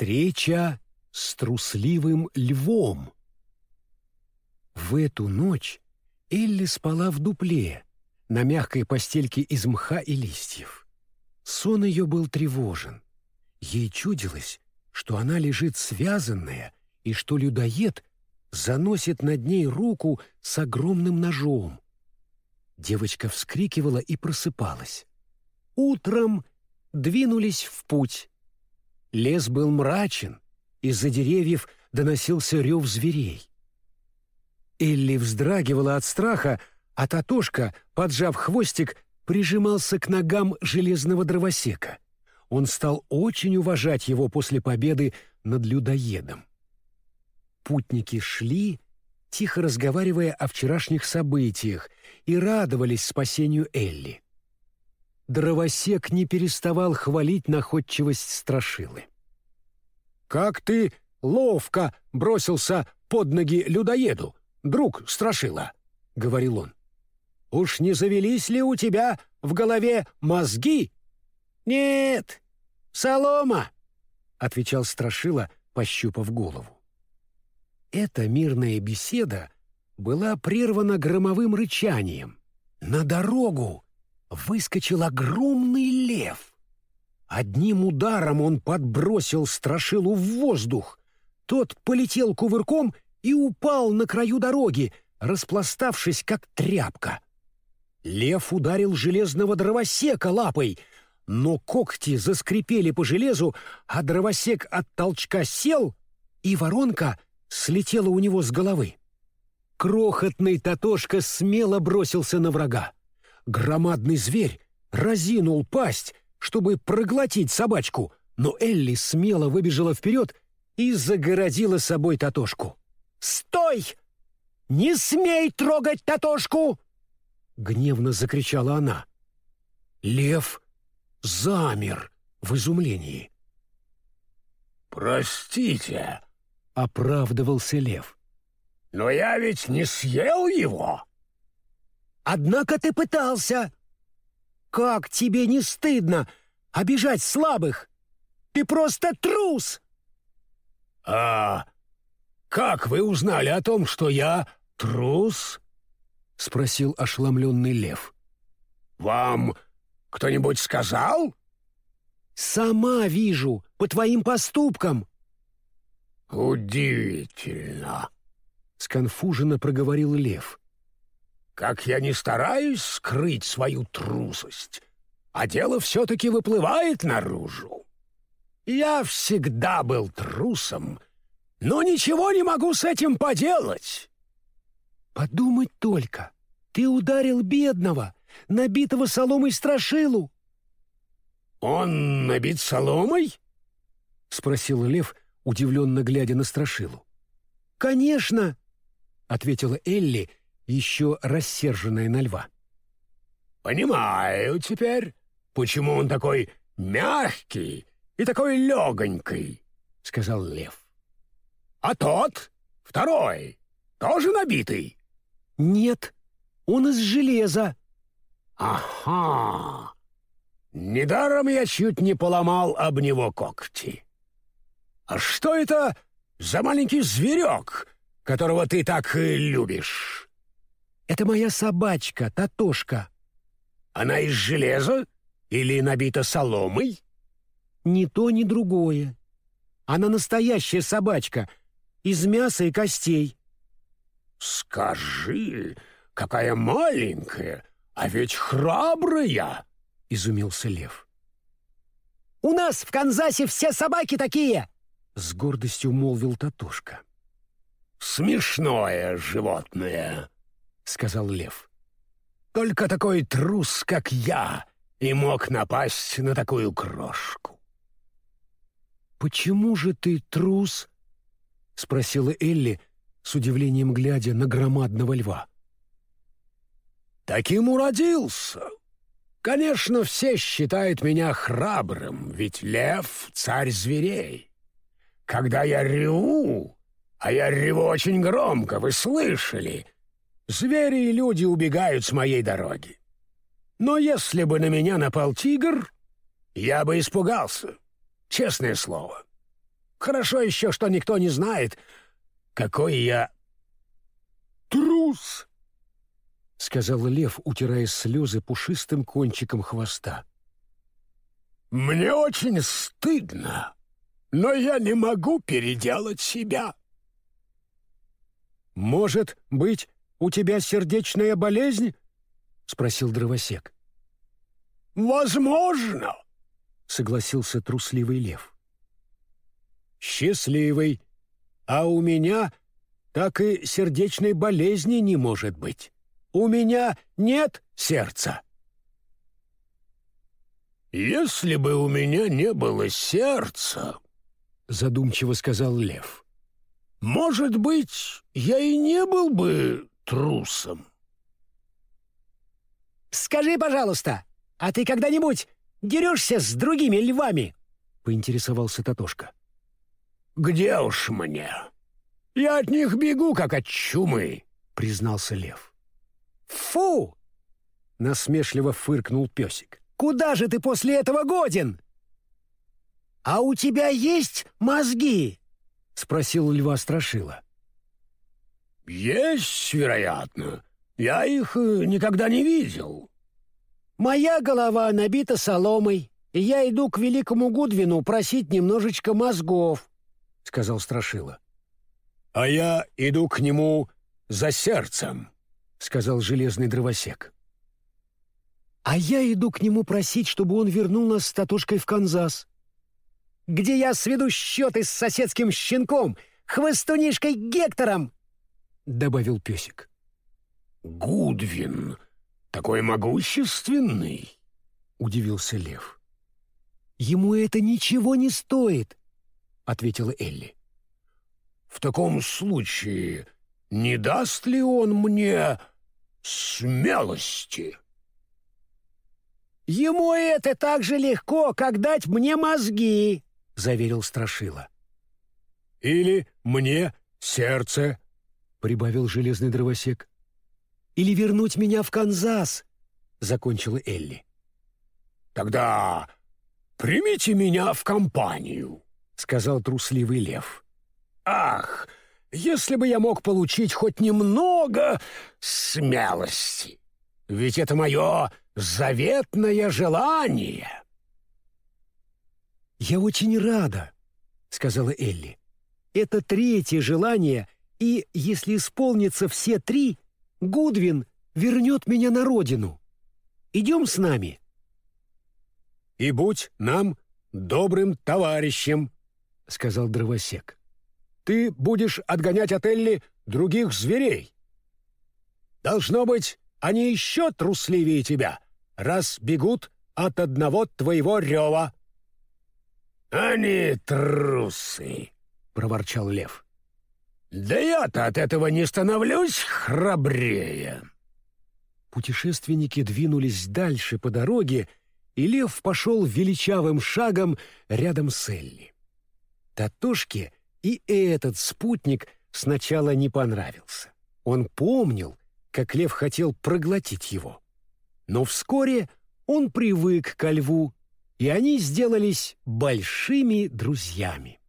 Встреча с трусливым львом. В эту ночь Элли спала в дупле, на мягкой постельке из мха и листьев. Сон ее был тревожен. Ей чудилось, что она лежит связанная и что людоед заносит над ней руку с огромным ножом. Девочка вскрикивала и просыпалась. Утром двинулись в путь. Лес был мрачен, из-за деревьев доносился рев зверей. Элли вздрагивала от страха, а Татошка, поджав хвостик, прижимался к ногам железного дровосека. Он стал очень уважать его после победы над людоедом. Путники шли, тихо разговаривая о вчерашних событиях, и радовались спасению Элли. Дровосек не переставал хвалить находчивость Страшилы. «Как ты ловко бросился под ноги людоеду, друг Страшила!» — говорил он. «Уж не завелись ли у тебя в голове мозги?» «Нет, солома!» — отвечал Страшила, пощупав голову. Эта мирная беседа была прервана громовым рычанием. На дорогу выскочил огромный лев. Одним ударом он подбросил страшилу в воздух. Тот полетел кувырком и упал на краю дороги, распластавшись как тряпка. Лев ударил железного дровосека лапой, но когти заскрипели по железу, а дровосек от толчка сел, и воронка слетела у него с головы. Крохотный Татошка смело бросился на врага. Громадный зверь разинул пасть, чтобы проглотить собачку, но Элли смело выбежала вперед и загородила собой Татошку. «Стой! Не смей трогать Татошку!» Гневно закричала она. Лев замер в изумлении. «Простите», — оправдывался лев. «Но я ведь не съел его!» «Однако ты пытался!» «Как тебе не стыдно обижать слабых? Ты просто трус!» «А как вы узнали о том, что я трус?» — спросил ошеломленный лев. «Вам кто-нибудь сказал?» «Сама вижу, по твоим поступкам». «Удивительно», — сконфуженно проговорил лев. «Как я не стараюсь скрыть свою трусость, а дело все-таки выплывает наружу. Я всегда был трусом, но ничего не могу с этим поделать». «Подумать только, ты ударил бедного, набитого соломой страшилу». «Он набит соломой?» — спросил лев, удивленно глядя на страшилу. «Конечно!» — ответила Элли, еще рассерженная на льва. «Понимаю теперь, почему он такой мягкий и такой легонький», — сказал лев. «А тот, второй, тоже набитый?» «Нет, он из железа». «Ага! Недаром я чуть не поломал об него когти. А что это за маленький зверек, которого ты так любишь?» «Это моя собачка, Татошка». «Она из железа или набита соломой?» «Ни то, ни другое. Она настоящая собачка, из мяса и костей». «Скажи, какая маленькая, а ведь храбрая!» — изумился лев. «У нас в Канзасе все собаки такие!» — с гордостью молвил Татушка. «Смешное животное!» — сказал лев. «Только такой трус, как я, и мог напасть на такую крошку». «Почему же ты трус?» — спросила Элли, с удивлением глядя на громадного льва. «Таким уродился. Конечно, все считают меня храбрым, ведь лев — царь зверей. Когда я реву, а я реву очень громко, вы слышали, звери и люди убегают с моей дороги. Но если бы на меня напал тигр, я бы испугался, честное слово. Хорошо еще, что никто не знает, какой я трус, — сказал лев, утирая слезы пушистым кончиком хвоста. «Мне очень стыдно, но я не могу переделать себя». «Может быть, у тебя сердечная болезнь?» — спросил дровосек. «Возможно», — согласился трусливый лев. «Счастливый, а у меня так и сердечной болезни не может быть. У меня нет сердца». «Если бы у меня не было сердца», — задумчиво сказал лев, — «может быть, я и не был бы трусом». «Скажи, пожалуйста, а ты когда-нибудь дерешься с другими львами?» — поинтересовался Татошка. «Где уж мне? Я от них бегу, как от чумы», — признался лев. «Фу!» — насмешливо фыркнул песик. Куда же ты после этого годен?» «А у тебя есть мозги?» — спросил льва Страшила. «Есть, вероятно. Я их э, никогда не видел». «Моя голова набита соломой, и я иду к великому Гудвину просить немножечко мозгов», — сказал Страшила. «А я иду к нему за сердцем», — сказал железный дровосек. А я иду к нему просить, чтобы он вернул нас с Татушкой в Канзас, где я сведу счеты с соседским щенком, хвостунишкой Гектором, — добавил песик. «Гудвин, такой могущественный!» — удивился лев. «Ему это ничего не стоит», — ответила Элли. «В таком случае не даст ли он мне смелости?» «Ему это так же легко, как дать мне мозги», — заверил Страшила. «Или мне сердце», — прибавил железный дровосек. «Или вернуть меня в Канзас», — закончила Элли. «Тогда примите меня в компанию», — сказал трусливый лев. «Ах, если бы я мог получить хоть немного смелости! Ведь это мое заветное желание!» «Я очень рада», — сказала Элли. «Это третье желание, и, если исполнится все три, Гудвин вернет меня на родину. Идем с нами». «И будь нам добрым товарищем», — сказал дровосек. «Ты будешь отгонять от Элли других зверей. Должно быть, они еще трусливее тебя, раз бегут от одного твоего рева». «Они трусы», — проворчал лев. «Да я-то от этого не становлюсь храбрее». Путешественники двинулись дальше по дороге, и лев пошел величавым шагом рядом с Элли. Татошке и этот спутник сначала не понравился. Он помнил, как лев хотел проглотить его. Но вскоре он привык ко льву, и они сделались большими друзьями.